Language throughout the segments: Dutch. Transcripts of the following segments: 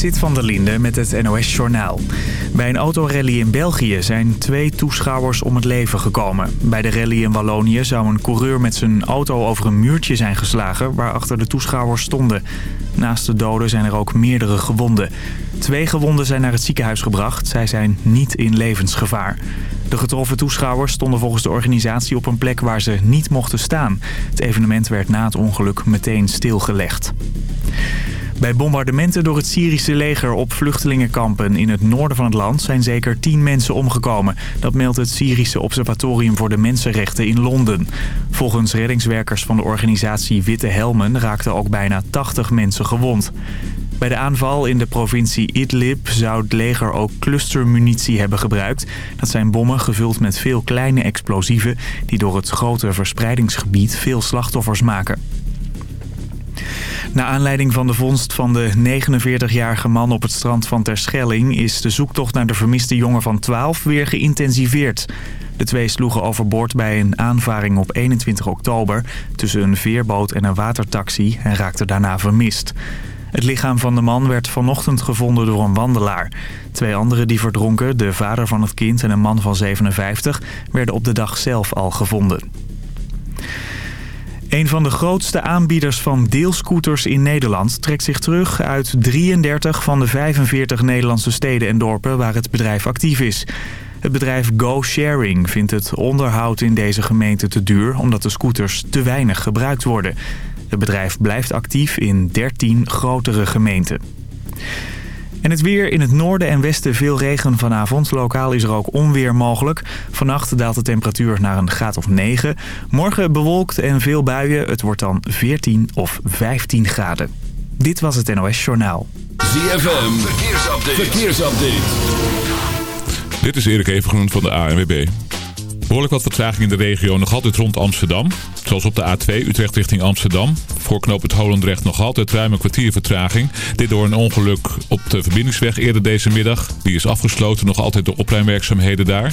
Zit van der Linde met het NOS-journaal. Bij een autorally in België zijn twee toeschouwers om het leven gekomen. Bij de rally in Wallonië zou een coureur met zijn auto over een muurtje zijn geslagen... waarachter de toeschouwers stonden. Naast de doden zijn er ook meerdere gewonden. Twee gewonden zijn naar het ziekenhuis gebracht. Zij zijn niet in levensgevaar. De getroffen toeschouwers stonden volgens de organisatie op een plek waar ze niet mochten staan. Het evenement werd na het ongeluk meteen stilgelegd. Bij bombardementen door het Syrische leger op vluchtelingenkampen in het noorden van het land zijn zeker tien mensen omgekomen. Dat meldt het Syrische Observatorium voor de Mensenrechten in Londen. Volgens reddingswerkers van de organisatie Witte Helmen raakten ook bijna 80 mensen gewond. Bij de aanval in de provincie Idlib zou het leger ook clustermunitie hebben gebruikt. Dat zijn bommen gevuld met veel kleine explosieven die door het grote verspreidingsgebied veel slachtoffers maken. Na aanleiding van de vondst van de 49-jarige man op het strand van Terschelling... is de zoektocht naar de vermiste jongen van 12 weer geïntensiveerd. De twee sloegen overboord bij een aanvaring op 21 oktober... tussen een veerboot en een watertaxi en raakten daarna vermist. Het lichaam van de man werd vanochtend gevonden door een wandelaar. Twee anderen die verdronken, de vader van het kind en een man van 57... werden op de dag zelf al gevonden. Een van de grootste aanbieders van deelscooters in Nederland trekt zich terug uit 33 van de 45 Nederlandse steden en dorpen waar het bedrijf actief is. Het bedrijf Go Sharing vindt het onderhoud in deze gemeente te duur omdat de scooters te weinig gebruikt worden. Het bedrijf blijft actief in 13 grotere gemeenten. En het weer in het noorden en westen veel regen vanavond. Lokaal is er ook onweer mogelijk. Vannacht daalt de temperatuur naar een graad of 9. Morgen bewolkt en veel buien. Het wordt dan 14 of 15 graden. Dit was het NOS Journaal. ZFM, verkeersupdate. verkeersupdate. Dit is Erik Evengroen van de ANWB. Behoorlijk wat vertraging in de regio, nog altijd rond Amsterdam. Zoals op de A2 Utrecht richting Amsterdam. Voor knoop het Holendrecht nog altijd ruim een kwartier vertraging. Dit door een ongeluk op de verbindingsweg eerder deze middag. Die is afgesloten, nog altijd door opruimwerkzaamheden daar.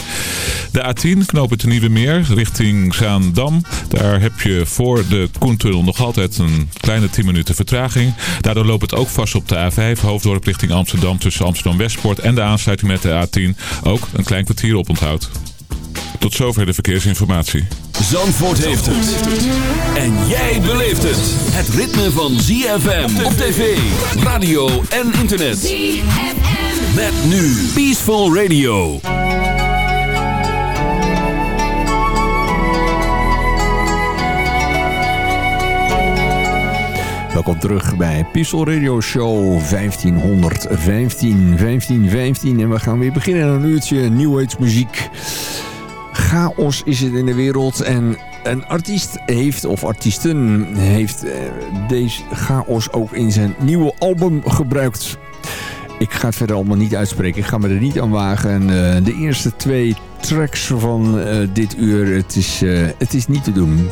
De A10 knoop het Nieuwe Meer richting Zaandam. Daar heb je voor de Koentunnel nog altijd een kleine 10 minuten vertraging. Daardoor loopt het ook vast op de A5 Hoofddorp richting Amsterdam tussen Amsterdam Westpoort en de aansluiting met de A10. Ook een klein kwartier op onthoud. Tot zover de verkeersinformatie. Zandvoort heeft het. En jij beleeft het. Het ritme van ZFM op tv, radio en internet. ZFM. Met nu Peaceful Radio. Welkom terug bij Peaceful Radio Show 1515, 1515. En we gaan weer beginnen aan een uurtje New Age muziek chaos is het in de wereld. En een artiest heeft, of artiesten, heeft eh, deze chaos ook in zijn nieuwe album gebruikt. Ik ga het verder allemaal niet uitspreken. Ik ga me er niet aan wagen. Uh, de eerste twee tracks van uh, dit uur, het is, het is niet te doen.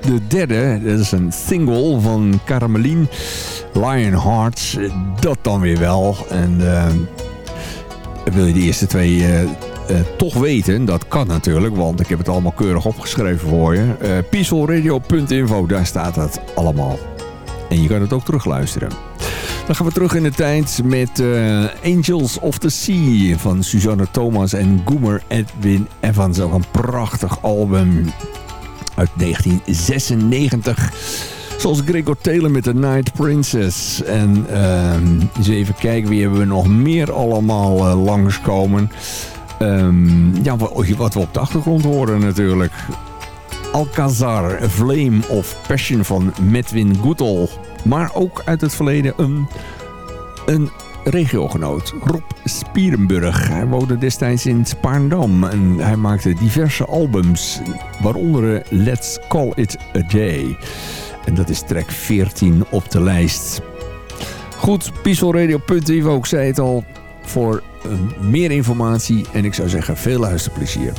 De derde, dat is een single van Carameline, Lionheart. Dat dan weer wel. En wil je de eerste twee toch weten, dat kan natuurlijk, want ik heb het allemaal keurig opgeschreven voor je. Uh, peacefulradio.info, daar staat het allemaal. En je kan het ook terugluisteren. Dan gaan we terug in de tijd met uh, Angels of the Sea van Susanne Thomas en Goomer Edwin Evans. Ook een prachtig album uit 1996. Zoals Gregor Taylor met The Night Princess. En uh, eens even kijken, wie hebben we nog meer allemaal uh, langskomen. Um, ja, wat we op de achtergrond horen natuurlijk. Alcazar, Flame of Passion van Medwin Goodall. Maar ook uit het verleden een, een regiogenoot, Rob Spierenburg. Hij woonde destijds in Spaarndam en hij maakte diverse albums, waaronder Let's Call It A Day. En dat is track 14 op de lijst. Goed, peacefulradio.info, ik zei het al, voor meer informatie. En ik zou zeggen, veel luisterplezier.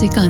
Music on